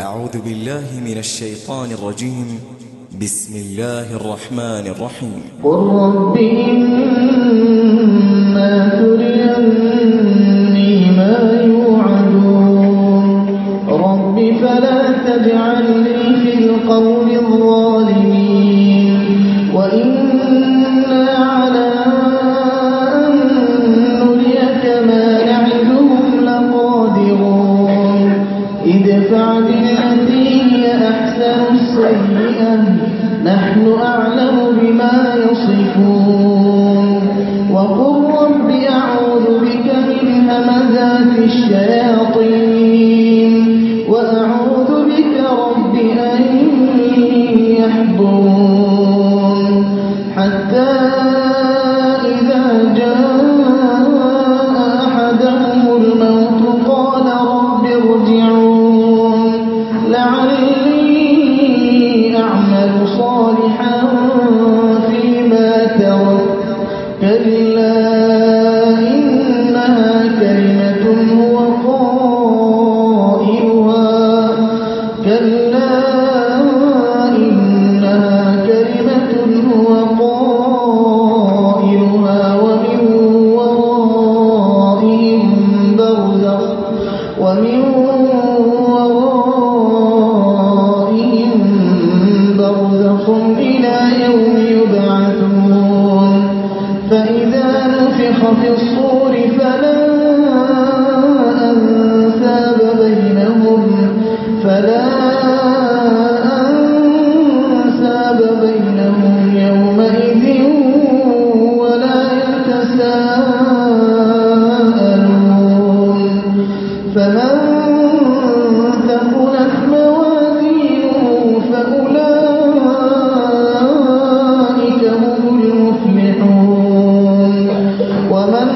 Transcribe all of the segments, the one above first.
أعوذ بالله من الشيطان الرجيم. بسم الله الرحمن الرحيم. قل رب إما تريني السيئة نحن أعلم بما يصفون. وقل رب أعوذ بك من كلا نفخ في الصور فلا أنساب بينهم فلا فمن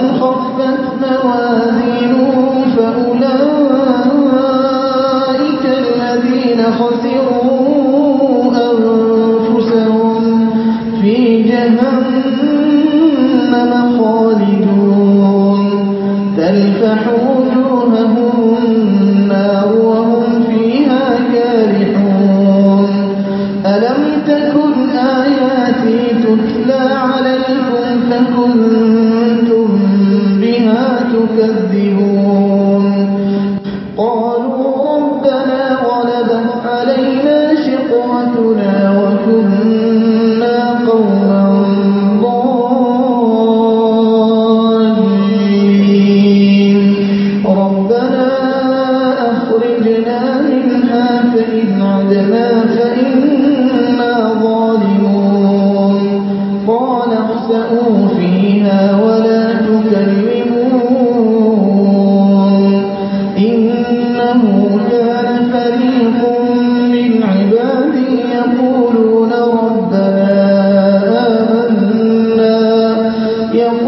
ومن تكذبون قالوا ربنا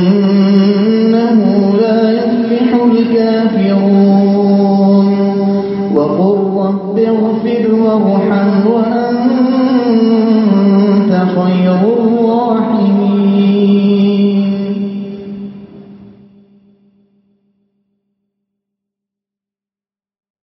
إنه لا يفلح الكافرون.